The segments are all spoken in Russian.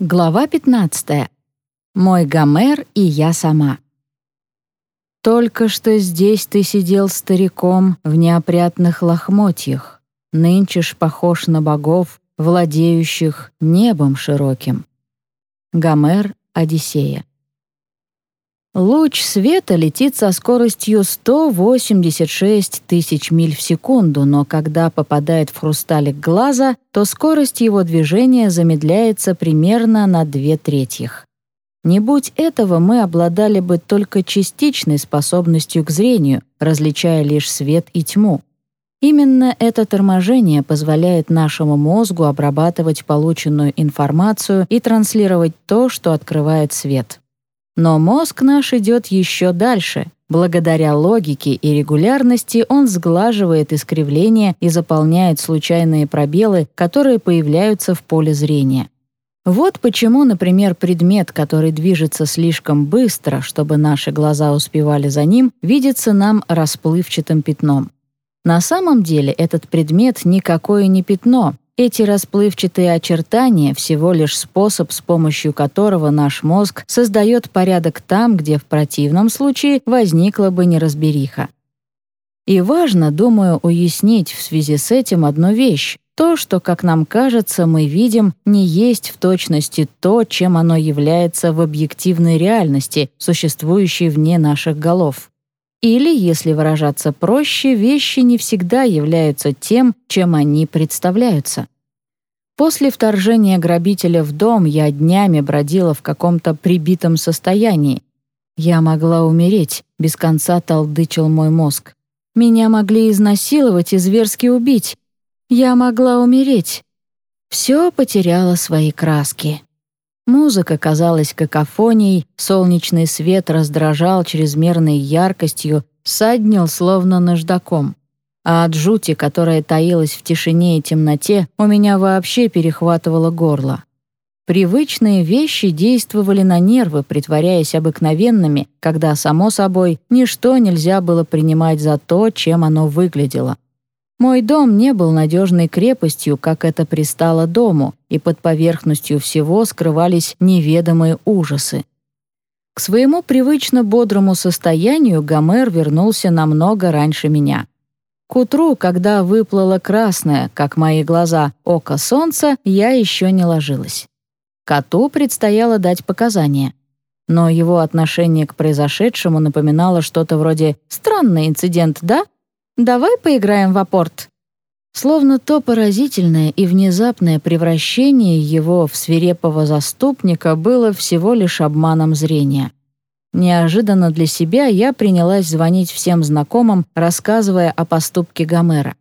Глава 15. Мой Гомер и я сама. Только что здесь ты сидел стариком в неопрятных лохмотьях, нынче ж похож на богов, владеющих небом широким. Гомер, Одиссея. Луч света летит со скоростью 186 тысяч миль в секунду, но когда попадает в хрусталик глаза, то скорость его движения замедляется примерно на две третьих. Не будь этого, мы обладали бы только частичной способностью к зрению, различая лишь свет и тьму. Именно это торможение позволяет нашему мозгу обрабатывать полученную информацию и транслировать то, что открывает свет. Но мозг наш идет еще дальше. Благодаря логике и регулярности он сглаживает искривления и заполняет случайные пробелы, которые появляются в поле зрения. Вот почему, например, предмет, который движется слишком быстро, чтобы наши глаза успевали за ним, видится нам расплывчатым пятном. На самом деле этот предмет никакое не пятно, эти расплывчатые очертания — всего лишь способ, с помощью которого наш мозг создает порядок там, где в противном случае возникла бы неразбериха. И важно, думаю, уяснить в связи с этим одну вещь. То, что, как нам кажется, мы видим, не есть в точности то, чем оно является в объективной реальности, существующей вне наших голов. Или, если выражаться проще, вещи не всегда являются тем, чем они представляются. После вторжения грабителя в дом я днями бродила в каком-то прибитом состоянии. Я могла умереть, без конца толдычил мой мозг. Меня могли изнасиловать и зверски убить. Я могла умереть. Все потеряло свои краски. Музыка казалась какофонией, солнечный свет раздражал чрезмерной яркостью, саднил словно наждаком. А от жути, которая таилась в тишине и темноте, у меня вообще перехватывало горло. Привычные вещи действовали на нервы, притворяясь обыкновенными, когда, само собой, ничто нельзя было принимать за то, чем оно выглядело. Мой дом не был надежной крепостью, как это пристало дому, и под поверхностью всего скрывались неведомые ужасы. К своему привычно бодрому состоянию Гомер вернулся намного раньше меня. К утру, когда выплыло красное, как мои глаза, око солнца, я еще не ложилась. Коту предстояло дать показания. Но его отношение к произошедшему напоминало что-то вроде «странный инцидент, да?» Давай поиграем в апорт». Словно то поразительное и внезапное превращение его в свирепого заступника было всего лишь обманом зрения. Неожиданно для себя я принялась звонить всем знакомым, рассказывая о поступке Гомера.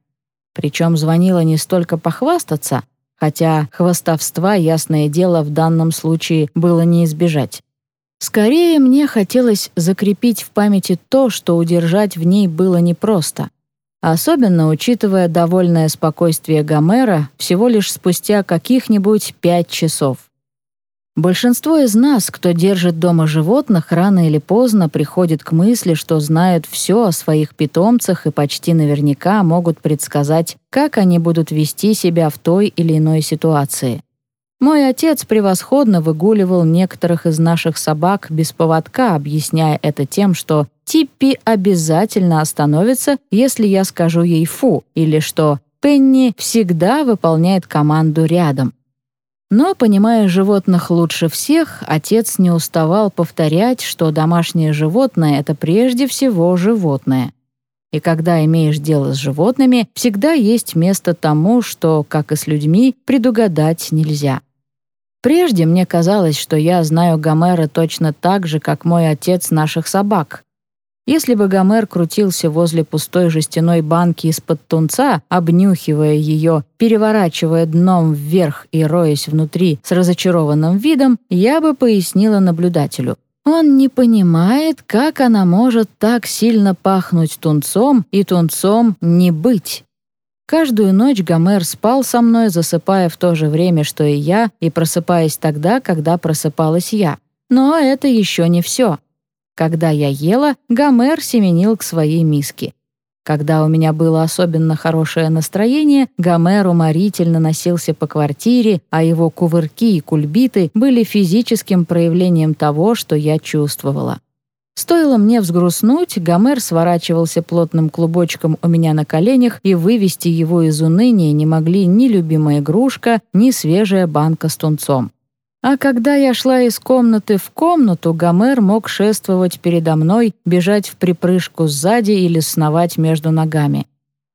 Причем звонила не столько похвастаться, хотя хвастовства, ясное дело, в данном случае было не избежать. Скорее, мне хотелось закрепить в памяти то, что удержать в ней было непросто — Особенно учитывая довольное спокойствие Гомера всего лишь спустя каких-нибудь пять часов. Большинство из нас, кто держит дома животных, рано или поздно приходит к мысли, что знают все о своих питомцах и почти наверняка могут предсказать, как они будут вести себя в той или иной ситуации. Мой отец превосходно выгуливал некоторых из наших собак без поводка, объясняя это тем, что Типпи обязательно остановится, если я скажу ей «фу», или что Пенни всегда выполняет команду рядом. Но, понимая животных лучше всех, отец не уставал повторять, что домашнее животное — это прежде всего животное. И когда имеешь дело с животными, всегда есть место тому, что, как и с людьми, предугадать нельзя. Прежде мне казалось, что я знаю Гомера точно так же, как мой отец наших собак. Если бы Гомер крутился возле пустой жестяной банки из-под тунца, обнюхивая ее, переворачивая дном вверх и роясь внутри с разочарованным видом, я бы пояснила наблюдателю. Он не понимает, как она может так сильно пахнуть тунцом и тунцом не быть. Каждую ночь Гомер спал со мной, засыпая в то же время, что и я, и просыпаясь тогда, когда просыпалась я. Но это еще не все. Когда я ела, Гомер семенил к своей миске. Когда у меня было особенно хорошее настроение, Гомер уморительно носился по квартире, а его кувырки и кульбиты были физическим проявлением того, что я чувствовала. Стоило мне взгрустнуть, Гомер сворачивался плотным клубочком у меня на коленях, и вывести его из уныния не могли ни любимая игрушка, ни свежая банка с тунцом. А когда я шла из комнаты в комнату, Гомер мог шествовать передо мной, бежать в припрыжку сзади или сновать между ногами.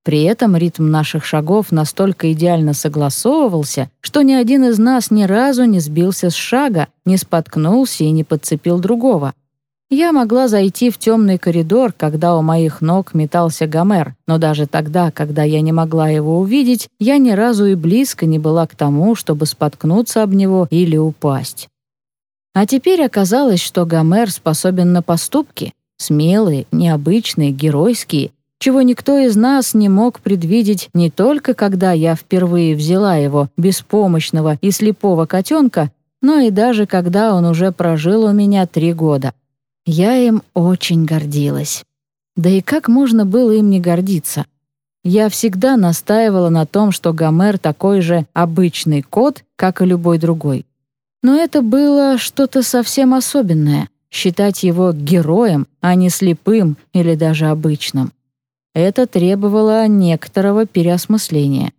При этом ритм наших шагов настолько идеально согласовывался, что ни один из нас ни разу не сбился с шага, не споткнулся и не подцепил другого. Я могла зайти в темный коридор, когда у моих ног метался Гомер, но даже тогда, когда я не могла его увидеть, я ни разу и близко не была к тому, чтобы споткнуться об него или упасть. А теперь оказалось, что Гомер способен на поступки, смелые, необычные, геройские, чего никто из нас не мог предвидеть не только когда я впервые взяла его, беспомощного и слепого котенка, но и даже когда он уже прожил у меня три года. Я им очень гордилась. Да и как можно было им не гордиться? Я всегда настаивала на том, что Гомер такой же обычный кот, как и любой другой. Но это было что-то совсем особенное — считать его героем, а не слепым или даже обычным. Это требовало некоторого переосмысления.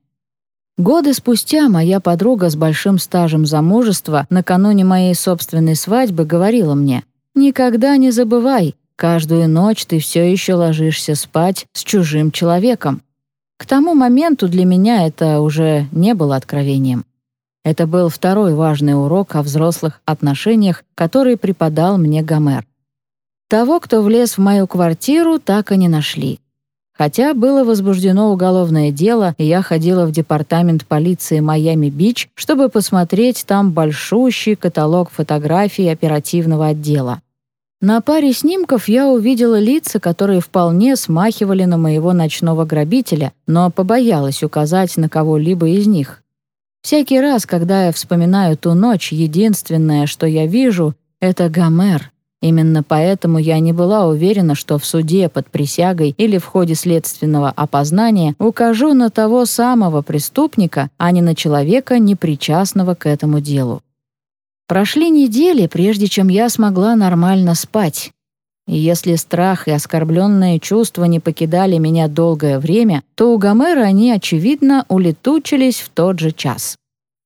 Годы спустя моя подруга с большим стажем замужества накануне моей собственной свадьбы говорила мне, Никогда не забывай, каждую ночь ты все еще ложишься спать с чужим человеком. К тому моменту для меня это уже не было откровением. Это был второй важный урок о взрослых отношениях, который преподал мне Гомер. Того, кто влез в мою квартиру, так и не нашли. Хотя было возбуждено уголовное дело, я ходила в департамент полиции Майами-Бич, чтобы посмотреть там большущий каталог фотографий оперативного отдела. На паре снимков я увидела лица, которые вполне смахивали на моего ночного грабителя, но побоялась указать на кого-либо из них. Всякий раз, когда я вспоминаю ту ночь, единственное, что я вижу, — это Гомер. Именно поэтому я не была уверена, что в суде под присягой или в ходе следственного опознания укажу на того самого преступника, а не на человека, непричастного к этому делу. Прошли недели, прежде чем я смогла нормально спать. И если страх и оскорбленные чувства не покидали меня долгое время, то у Гомера они, очевидно, улетучились в тот же час.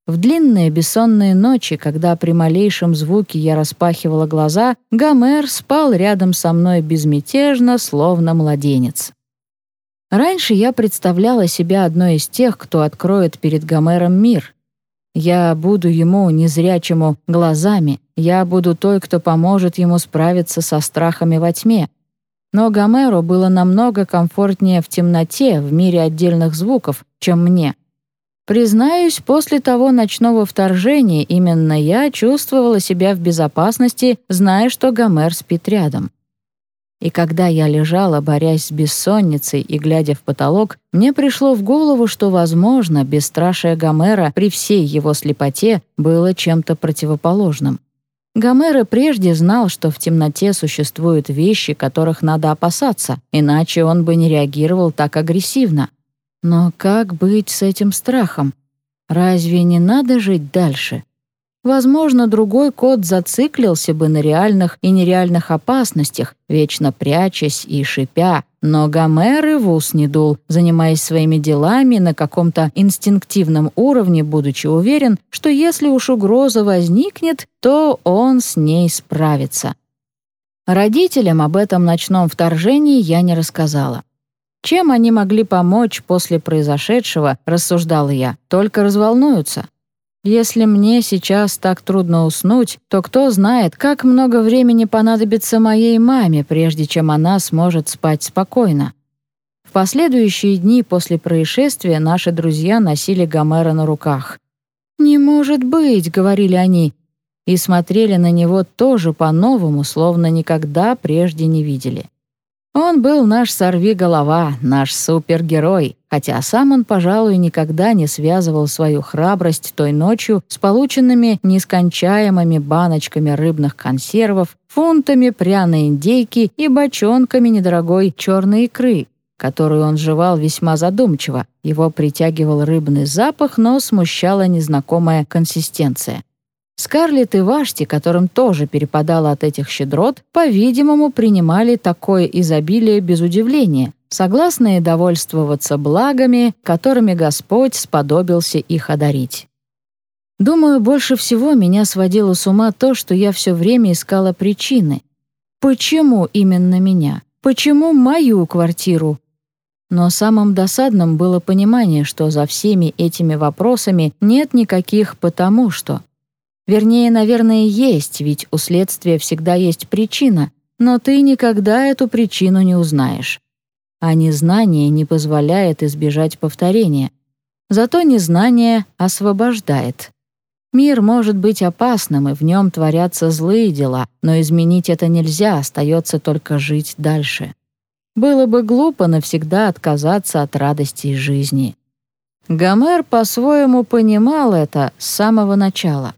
В длинные бессонные ночи, когда при малейшем звуке я распахивала глаза, Гомер спал рядом со мной безмятежно, словно младенец. Раньше я представляла себя одной из тех, кто откроет перед Гомером мир, я буду ему, незрячему, глазами. Я буду той, кто поможет ему справиться со страхами во тьме. Но Гомеру было намного комфортнее в темноте, в мире отдельных звуков, чем мне. Признаюсь, после того ночного вторжения именно я чувствовала себя в безопасности, зная, что Гомер спит рядом. И когда я лежала, борясь с бессонницей и глядя в потолок, мне пришло в голову, что, возможно, бесстрашие Гомера при всей его слепоте было чем-то противоположным. Гомера прежде знал, что в темноте существуют вещи, которых надо опасаться, иначе он бы не реагировал так агрессивно. Но как быть с этим страхом? Разве не надо жить дальше? Возможно, другой кот зациклился бы на реальных и нереальных опасностях, вечно прячась и шипя, но Гомер и в ус не дул, занимаясь своими делами на каком-то инстинктивном уровне, будучи уверен, что если уж угроза возникнет, то он с ней справится. Родителям об этом ночном вторжении я не рассказала. Чем они могли помочь после произошедшего, рассуждала я, только разволнуются. Если мне сейчас так трудно уснуть, то кто знает, как много времени понадобится моей маме, прежде чем она сможет спать спокойно. В последующие дни после происшествия наши друзья носили Гомера на руках. «Не может быть», — говорили они, и смотрели на него тоже по-новому, словно никогда прежде не видели. Он был наш сорви-голова, наш супергерой, хотя сам он, пожалуй, никогда не связывал свою храбрость той ночью с полученными нескончаемыми баночками рыбных консервов, фунтами пряной индейки и бочонками недорогой черной икры. которую он жевал весьма задумчиво. Его притягивал рыбный запах, но смущала незнакомая консистенция. Скарлетт и Вашти, которым тоже перепадало от этих щедрот, по-видимому, принимали такое изобилие без удивления, согласные довольствоваться благами, которыми Господь сподобился их одарить. Думаю, больше всего меня сводило с ума то, что я все время искала причины. Почему именно меня? Почему мою квартиру? Но самым досадным было понимание, что за всеми этими вопросами нет никаких «потому что». Вернее, наверное, есть, ведь у следствия всегда есть причина, но ты никогда эту причину не узнаешь. А незнание не позволяет избежать повторения. Зато незнание освобождает. Мир может быть опасным, и в нем творятся злые дела, но изменить это нельзя, остается только жить дальше. Было бы глупо навсегда отказаться от радости жизни. Гомер по-своему понимал это с самого начала.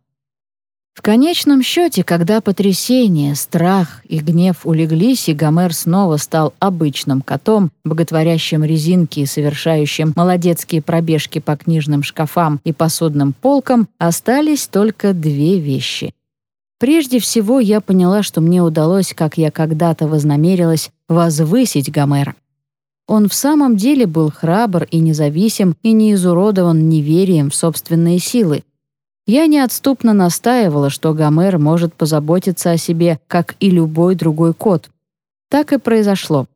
В конечном счете, когда потрясение, страх и гнев улеглись, и Гомер снова стал обычным котом, боготворящим резинки и совершающим молодецкие пробежки по книжным шкафам и посудным полкам, остались только две вещи. Прежде всего, я поняла, что мне удалось, как я когда-то вознамерилась, возвысить Гомера. Он в самом деле был храбр и независим и не изуродован неверием в собственные силы, я неотступно настаивала, что Гомер может позаботиться о себе, как и любой другой кот. Так и произошло.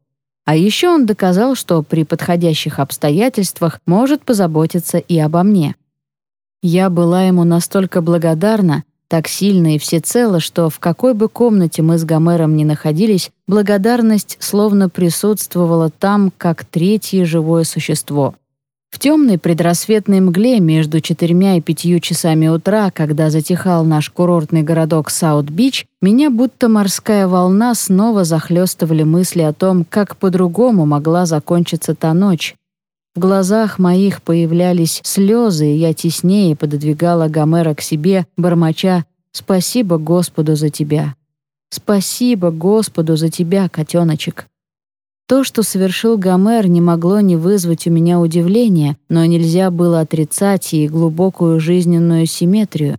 А еще он доказал, что при подходящих обстоятельствах может позаботиться и обо мне. Я была ему настолько благодарна, так сильно и всецело, что в какой бы комнате мы с Гомером ни находились, благодарность словно присутствовала там, как третье живое существо. В темной предрассветной мгле между четырьмя и пятью часами утра, когда затихал наш курортный городок Саут-Бич, меня будто морская волна снова захлестывали мысли о том, как по-другому могла закончиться та ночь. В глазах моих появлялись слезы, и я теснее пододвигала Гомера к себе, бормоча «Спасибо Господу за тебя! Спасибо Господу за тебя, котеночек!» То, что совершил Гомер, не могло не вызвать у меня удивления, но нельзя было отрицать и глубокую жизненную симметрию.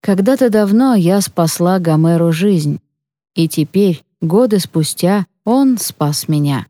Когда-то давно я спасла Гомеру жизнь, и теперь, годы спустя, он спас меня.